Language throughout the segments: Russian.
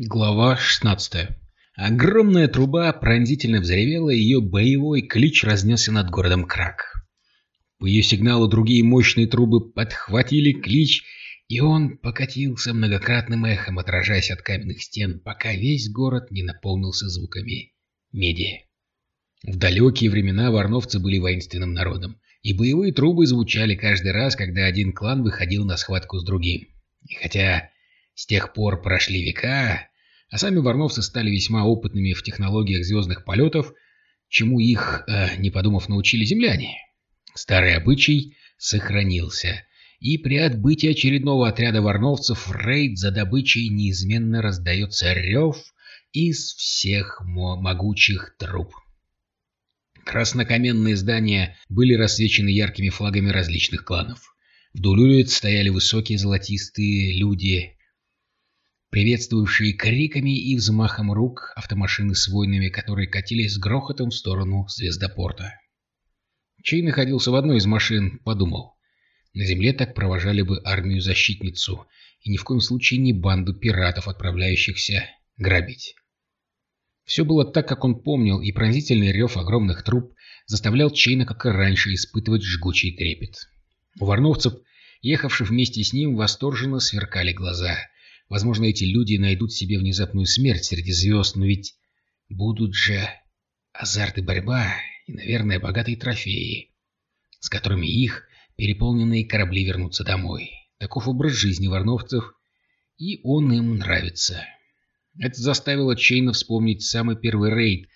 Глава 16 Огромная труба пронзительно взревела, и ее боевой клич разнесся над городом Крак. По ее сигналу другие мощные трубы подхватили клич, и он покатился многократным эхом, отражаясь от каменных стен, пока весь город не наполнился звуками меди. В далекие времена варновцы были воинственным народом, и боевые трубы звучали каждый раз, когда один клан выходил на схватку с другим. И хотя с тех пор прошли века, а сами варновцы стали весьма опытными в технологиях звездных полетов, чему их, э, не подумав, научили земляне. Старый обычай сохранился, и при отбытии очередного отряда варновцев рейд за добычей неизменно раздается рев из всех могучих труб. Краснокаменные здания были рассвечены яркими флагами различных кланов. Вдоль улиц стояли высокие золотистые люди приветствовавшие криками и взмахом рук автомашины с воинами, которые катились с грохотом в сторону звездопорта. Чей находился в одной из машин, подумал. На земле так провожали бы армию-защитницу, и ни в коем случае не банду пиратов, отправляющихся грабить. Все было так, как он помнил, и пронзительный рев огромных труб заставлял Чейна, как и раньше, испытывать жгучий трепет. У варновцев, ехавших вместе с ним, восторженно сверкали глаза — Возможно, эти люди найдут себе внезапную смерть среди звезд, но ведь будут же азарт и борьба, и, наверное, богатые трофеи, с которыми их переполненные корабли вернутся домой. Таков образ жизни варновцев, и он им нравится. Это заставило Чейна вспомнить самый первый рейд,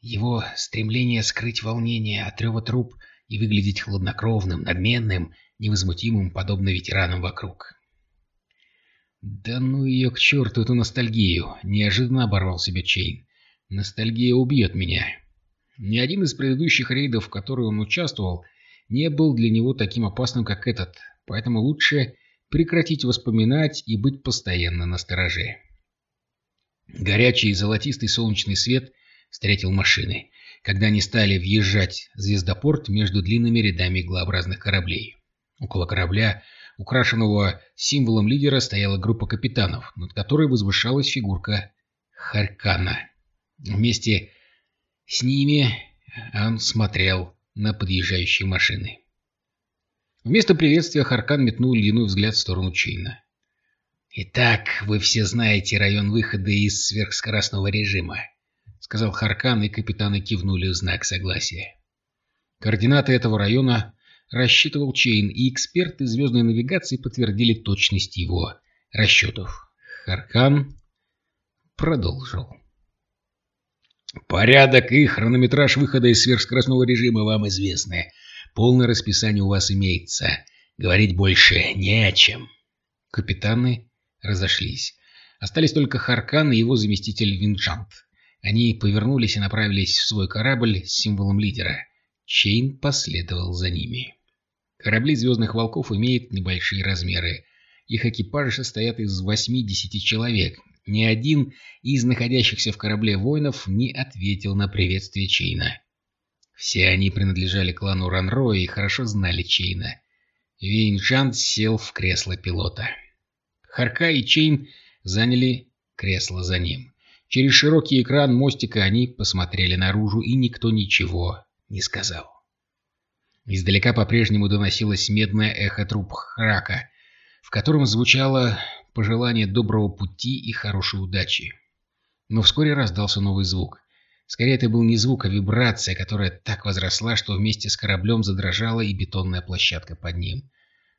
его стремление скрыть волнение от рева труп и выглядеть хладнокровным, надменным, невозмутимым, подобно ветеранам вокруг. «Да ну ее к черту, эту ностальгию!» — неожиданно оборвал себя Чейн. «Ностальгия убьет меня». Ни один из предыдущих рейдов, в которые он участвовал, не был для него таким опасным, как этот, поэтому лучше прекратить воспоминать и быть постоянно на стороже. Горячий золотистый солнечный свет встретил машины, когда они стали въезжать в звездопорт между длинными рядами иглообразных кораблей. Около корабля украшенного символом лидера, стояла группа капитанов, над которой возвышалась фигурка Харькана. Вместе с ними он смотрел на подъезжающие машины. Вместо приветствия Харкан метнул ледяной взгляд в сторону Чейна. «Итак, вы все знаете район выхода из сверхскоростного режима», — сказал Харкан, и капитаны кивнули в знак согласия. Координаты этого района рассчитывал Чейн, и эксперты звездной навигации подтвердили точность его расчетов. Харкан продолжил. Порядок и хронометраж выхода из сверхскоростного режима вам известны. Полное расписание у вас имеется. Говорить больше не о чем. Капитаны разошлись. Остались только Харкан и его заместитель Винчант. Они повернулись и направились в свой корабль с символом лидера. Чейн последовал за ними. Корабли «Звездных волков» имеют небольшие размеры. Их экипажи состоят из 8-10 человек. Ни один из находящихся в корабле воинов не ответил на приветствие Чейна. Все они принадлежали клану Ранро и хорошо знали Чейна. Вейнчан сел в кресло пилота. Харкан и Чейн заняли кресло за ним. Через широкий экран мостика они посмотрели наружу, и никто ничего не сказал. Издалека по-прежнему доносилось медное эхо труб Храка, в котором звучало пожелание доброго пути и хорошей удачи. Но вскоре раздался новый звук. Скорее, это был не звук, а вибрация, которая так возросла, что вместе с кораблем задрожала и бетонная площадка под ним.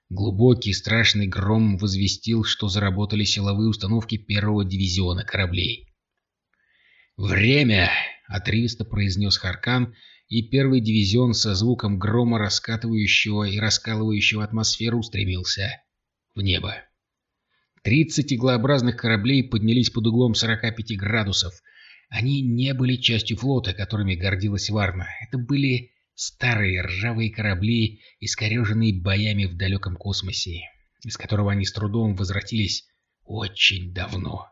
Глубокий страшный гром возвестил, что заработали силовые установки первого дивизиона кораблей. «Время!» — отрывисто произнес Харкан — и первый дивизион со звуком грома раскатывающего и раскалывающего атмосферу устремился в небо. Тридцать иглообразных кораблей поднялись под углом 45 градусов. Они не были частью флота, которыми гордилась Варна. Это были старые ржавые корабли, искореженные боями в далеком космосе, из которого они с трудом возвратились очень давно.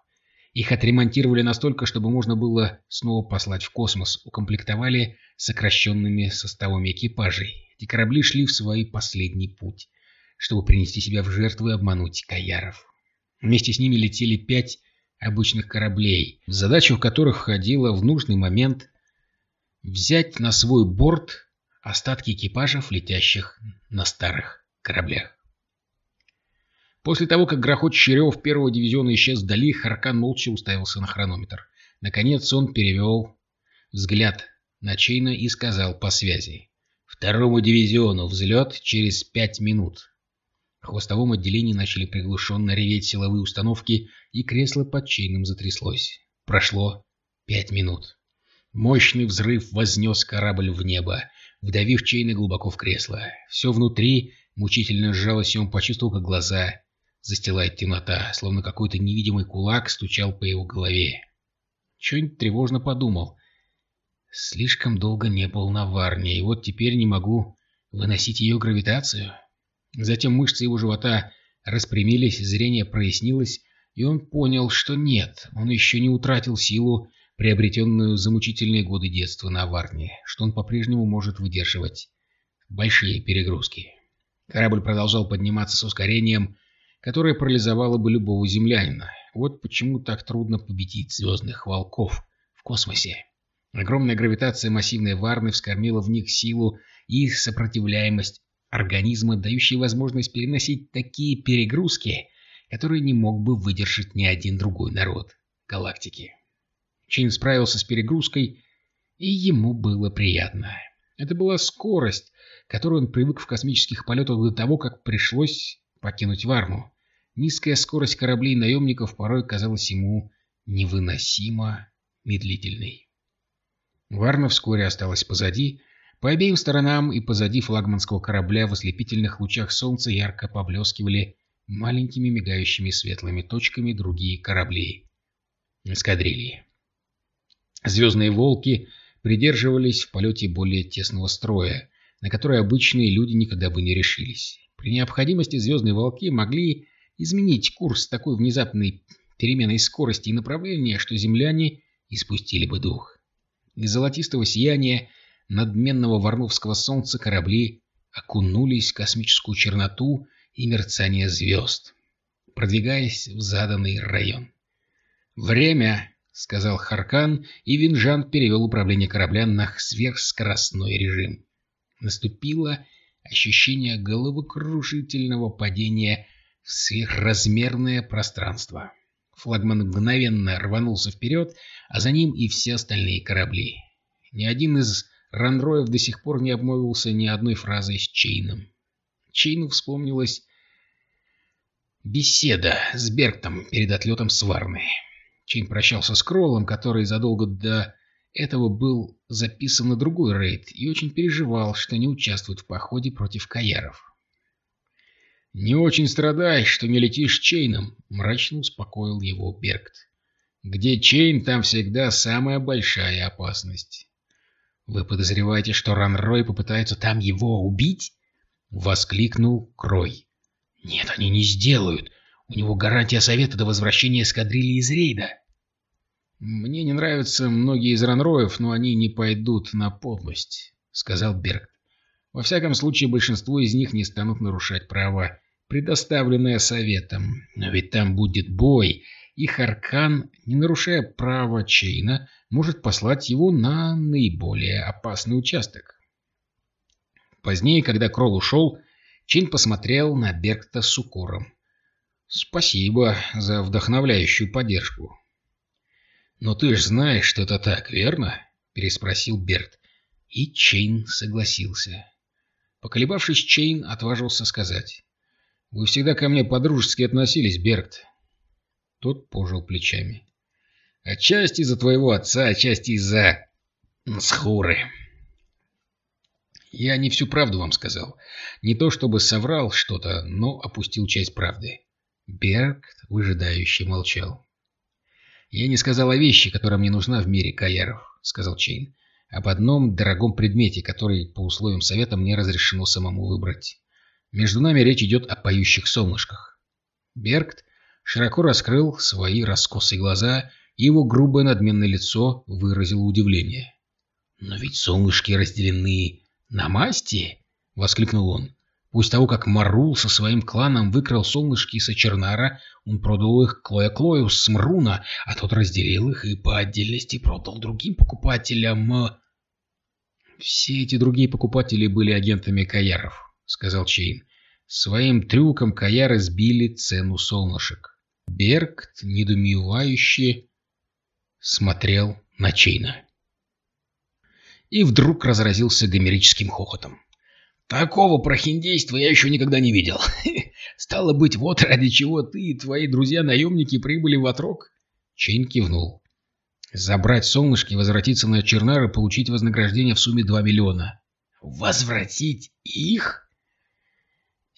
Их отремонтировали настолько, чтобы можно было снова послать в космос, укомплектовали сокращенными составами экипажей. Эти корабли шли в свой последний путь, чтобы принести себя в жертву и обмануть Каяров. Вместе с ними летели пять обычных кораблей, в задачу которых входило в нужный момент взять на свой борт остатки экипажев, летящих на старых кораблях. После того, как грохочущий рев первого дивизиона исчез вдали, Харкан молча уставился на хронометр. Наконец он перевел взгляд на Чейна и сказал по связи. «Второму дивизиону взлет через пять минут». В хвостовом отделении начали приглушенно реветь силовые установки, и кресло под Чейном затряслось. Прошло пять минут. Мощный взрыв вознес корабль в небо, вдавив Чейна глубоко в кресло. Все внутри мучительно сжалось, и он почувствовал, как глаза застилает темнота, словно какой-то невидимый кулак стучал по его голове. Чейн тревожно подумал. Слишком долго не был на Варне, и вот теперь не могу выносить ее гравитацию. Затем мышцы его живота распрямились, зрение прояснилось, и он понял, что нет, он еще не утратил силу, приобретенную за мучительные годы детства на Варне, что он по-прежнему может выдерживать большие перегрузки. Корабль продолжал подниматься с ускорением, которое парализовало бы любого землянина. Вот почему так трудно победить звездных волков в космосе. Огромная гравитация массивной Варны вскормила в них силу и сопротивляемость организма, дающие возможность переносить такие перегрузки, которые не мог бы выдержать ни один другой народ галактики. Чин справился с перегрузкой, и ему было приятно. Это была скорость, которую он привык в космических полетах до того, как пришлось покинуть Варну. Низкая скорость кораблей-наемников порой казалась ему невыносимо медлительной. Варна вскоре осталась позади. По обеим сторонам и позади флагманского корабля в ослепительных лучах солнца ярко поблескивали маленькими мигающими светлыми точками другие корабли эскадрильи. Звездные волки придерживались в полете более тесного строя, на который обычные люди никогда бы не решились. При необходимости звездные волки могли изменить курс такой внезапной переменной скорости и направления, что земляне испустили бы дух. Из золотистого сияния надменного варновского солнца корабли окунулись в космическую черноту и мерцание звезд, продвигаясь в заданный район. «Время!» — сказал Харкан, и Винжан перевел управление корабля на сверхскоростной режим. Наступило ощущение головокружительного падения в сверхразмерное пространство. Флагман мгновенно рванулся вперед, а за ним и все остальные корабли. Ни один из ранроев до сих пор не обмолвился ни одной фразой с Чейном. Чейну вспомнилась беседа с Бергтом перед отлетом с Варны. Чейн прощался с Кроллом, который задолго до этого был записан на другой рейд и очень переживал, что не участвует в походе против Каяров. «Не очень страдай, что не летишь с Чейном», — мрачно успокоил его Бергт. «Где Чейн, там всегда самая большая опасность». «Вы подозреваете, что Ранрой попытается там его убить?» — воскликнул Кролл. «Нет, они не сделают. У него гарантия совета до возвращения эскадрильи из рейда». «Мне не нравятся многие из ранроев, но они не пойдут на подлость», — сказал Бергт. «Во всяком случае, большинство из них не станут нарушать права, предоставленные советом. Но ведь там будет бой, и Харкан, не нарушая права Чейна, может послать его на наиболее опасный участок». Позднее, когда Кролл ушел, Чейн посмотрел на Бергта с укором. «Спасибо за вдохновляющую поддержку». «Но ты ж знаешь, что это так, верно?» — переспросил Бергт. И Чейн согласился. Поколебавшись, Чейн отважился сказать. «Вы всегда ко мне по-дружески относились, Бергт». Тот пожал плечами. «Отчасти из-за твоего отца, отчасти из-за... схуры». Я не всю правду вам сказал. Не то чтобы соврал что-то, но опустил часть правды. Берг выжидающе молчал. «Я не сказал о вещи, которая мне нужна в мире Каяров», — сказал Чейн. «Об одном дорогом предмете, который по условиям совета мне разрешено самому выбрать. Между нами речь идет о поющих солнышках». Бергт широко раскрыл свои раскосые глаза, и его грубое надменное лицо выразило удивление. «Но ведь солнышки разделены на масти!» — воскликнул он. После того, как Марул со своим кланом выкрал солнышки со Чернара, он продал их Клоя-Клою с Мруна, а тот разделил их и по отдельности продал другим покупателям. «Все эти другие покупатели были агентами Каяров», — сказал Чейн. «Своим трюком Каяры сбили цену солнышек». Бергт недоумевающе смотрел на Чейна. И вдруг разразился гомерическим хохотом. Такого прохиндейства я еще никогда не видел. Стало быть, вот ради чего ты и твои друзья-наемники прибыли в отрок? Чейн кивнул. Забрать солнышки, возвратиться на Чернар и получить вознаграждение в сумме 2 миллиона. Возвратить их?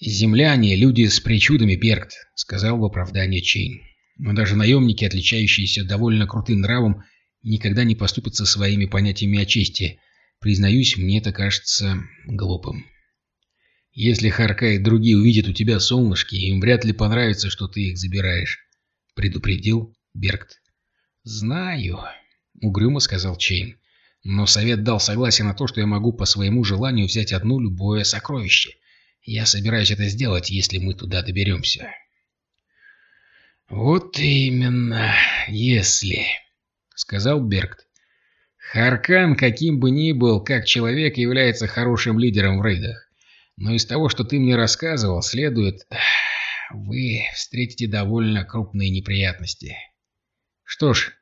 Земляне — люди с причудами, Бергт, сказал в оправдание Чейн. Но даже наемники, отличающиеся довольно крутым нравом, никогда не поступятся своими понятиями о чести. Признаюсь, мне это кажется глупым. Если Харка и другие увидят у тебя солнышки, им вряд ли понравится, что ты их забираешь, — предупредил Бергт. — Знаю, — угрюмо сказал Чейн. Но совет дал согласие на то, что я могу по своему желанию взять одно любое сокровище. Я собираюсь это сделать, если мы туда доберемся. «Вот именно, если...» — сказал Бергт. «Харкан, каким бы ни был, как человек, является хорошим лидером в рейдах. Но из того, что ты мне рассказывал, следует... Вы встретите довольно крупные неприятности. Что ж,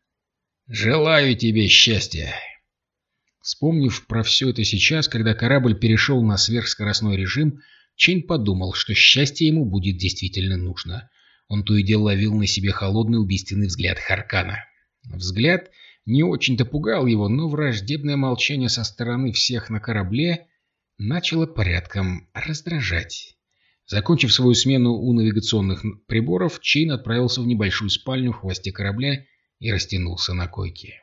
желаю тебе счастья!» Вспомнив про все это сейчас, когда корабль перешел на сверхскоростной режим, Чейн подумал, что счастье ему будет действительно нужно. Он то и дело ловил на себе холодный убийственный взгляд Харкана. Взгляд не очень-то пугал его, но враждебное молчание со стороны всех на корабле начало порядком раздражать. Закончив свою смену у навигационных приборов, Чейн отправился в небольшую спальню в хвосте корабля и растянулся на койке.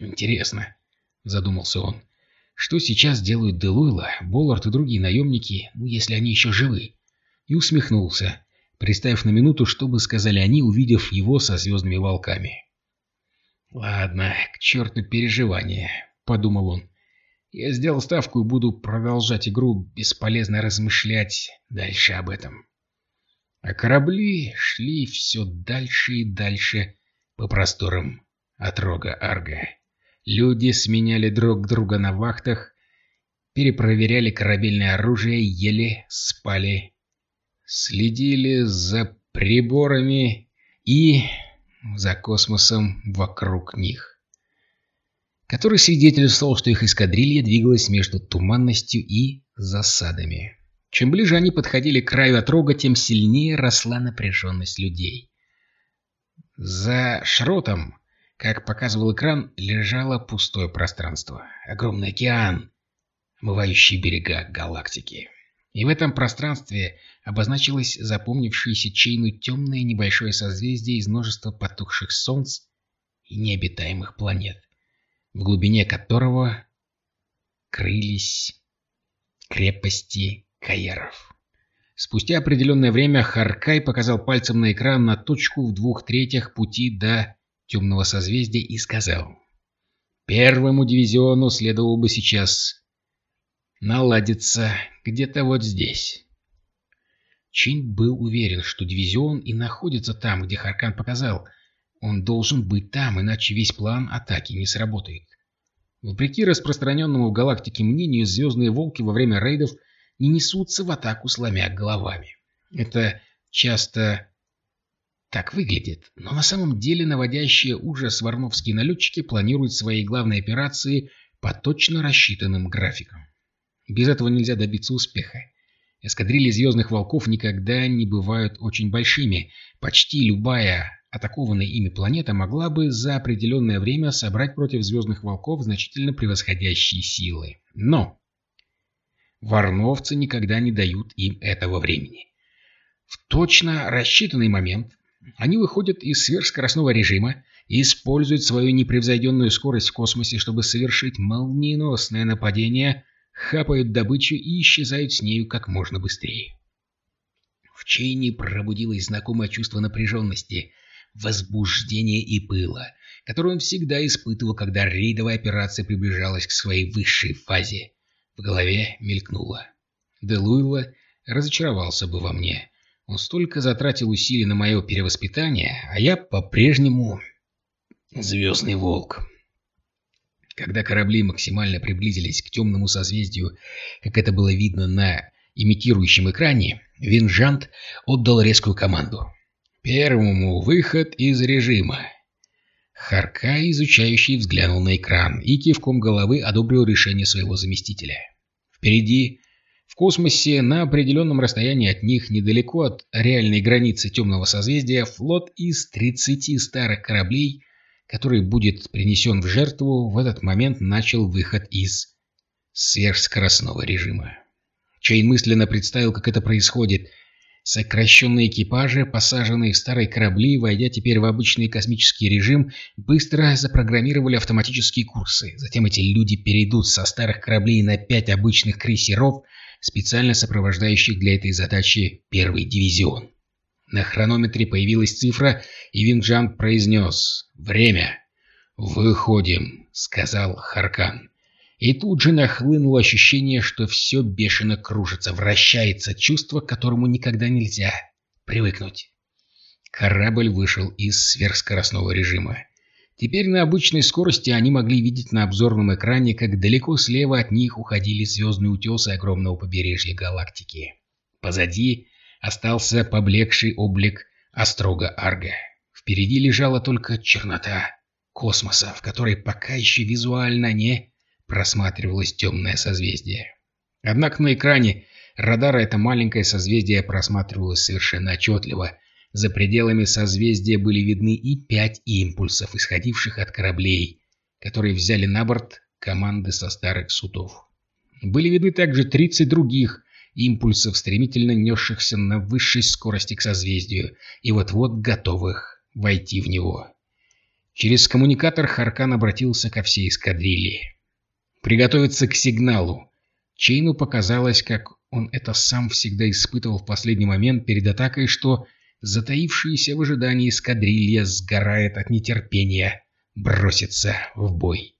«Интересно», — задумался он, — «что сейчас делают Делуйла, Боллард и другие наемники, ну, если они еще живы?» И усмехнулся, представив на минуту, что бы сказали они, увидев его со звездными волками. «Ладно, к черту переживания», — подумал он. «Я сделал ставку и буду продолжать игру, бесполезно размышлять дальше об этом». А корабли шли все дальше и дальше по просторам от рога Арга. Люди сменяли друг друга на вахтах, перепроверяли корабельное оружие, ели, спали, следили за приборами и за космосом вокруг них, который свидетельствовал, что их эскадрилья двигалась между туманностью и засадами. Чем ближе они подходили к краю отрога, тем сильнее росла напряженность людей. За шротом, как показывал экран, лежало пустое пространство. Огромный океан, омывающий берега галактики. И в этом пространстве обозначилось запомнившееся Чейну темное небольшое созвездие из множества потухших солнц и необитаемых планет, в глубине которого крылись крепости Каеров. Спустя определенное время Харкай показал пальцем на экран на точку в двух третьих пути до темного созвездия и сказал, «Первому дивизиону следовало бы сейчас наладиться где-то вот здесь». Чин был уверен, что дивизион и находится там, где Харкан показал. Он должен быть там, иначе весь план атаки не сработает. Вопреки распространенному в галактике мнению, звездные волки во время рейдов не несутся в атаку, сломя головами. Это часто так выглядит, но на самом деле наводящие ужас варновские налетчики планируют свои главные операции по точно рассчитанным графикам. Без этого нельзя добиться успеха. Эскадрильи Звездных Волков никогда не бывают очень большими. Почти любая атакованная ими планета могла бы за определенное время собрать против Звездных Волков значительно превосходящие силы. Но варновцы никогда не дают им этого времени. В точно рассчитанный момент они выходят из сверхскоростного режима и используют свою непревзойденную скорость в космосе, чтобы совершить молниеносное нападение хапают добычу и исчезают с нею как можно быстрее. В Чейне пробудилось знакомое чувство напряженности, возбуждения и пыла, которое он всегда испытывал, когда рейдовая операция приближалась к своей высшей фазе. В голове мелькнуло. Делуйла разочаровался бы во мне. Он столько затратил усилий на мое перевоспитание, а я по-прежнему звездный волк. Когда корабли максимально приблизились к темному созвездию, как это было видно на имитирующем экране, Винжант отдал резкую команду. «Первому выход из режима». Харка, изучающий, взглянул на экран и кивком головы одобрил решение своего заместителя. Впереди, в космосе, на определенном расстоянии от них, недалеко от реальной границы темного созвездия, флот из 30 старых кораблей который будет принесен в жертву, в этот момент начал выход из сверхскоростного режима. Чейн мысленно представил, как это происходит. Сокращенные экипажи, посаженные в старые корабли, войдя теперь в обычный космический режим, быстро запрограммировали автоматические курсы. Затем эти люди перейдут со старых кораблей на пять обычных крейсеров, специально сопровождающих для этой задачи первый дивизион. На хронометре появилась цифра, и Винджан произнес «Время». «Выходим», — сказал Харкан. И тут же нахлынуло ощущение, что все бешено кружится, вращается, чувство, к которому никогда нельзя привыкнуть. Корабль вышел из сверхскоростного режима. Теперь на обычной скорости они могли видеть на обзорном экране, как далеко слева от них уходили звездные утесы огромного побережья галактики. Позади остался поблекший облик Острога Арга. Впереди лежала только чернота космоса, в которой пока еще визуально не просматривалось темное созвездие. Однако на экране радара это маленькое созвездие просматривалось совершенно отчетливо. За пределами созвездия были видны и пять импульсов, исходивших от кораблей, которые взяли на борт команды со старых судов. Были видны также 30 других импульсов, стремительно несшихся на высшей скорости к созвездию и вот-вот готовых войти в него. Через коммуникатор Харкан обратился ко всей эскадрильи. «Приготовиться к сигналу!» Чейну показалось, как он это сам всегда испытывал в последний момент перед атакой, что затаившаяся в ожидании эскадрилья сгорает от нетерпения броситься в бой.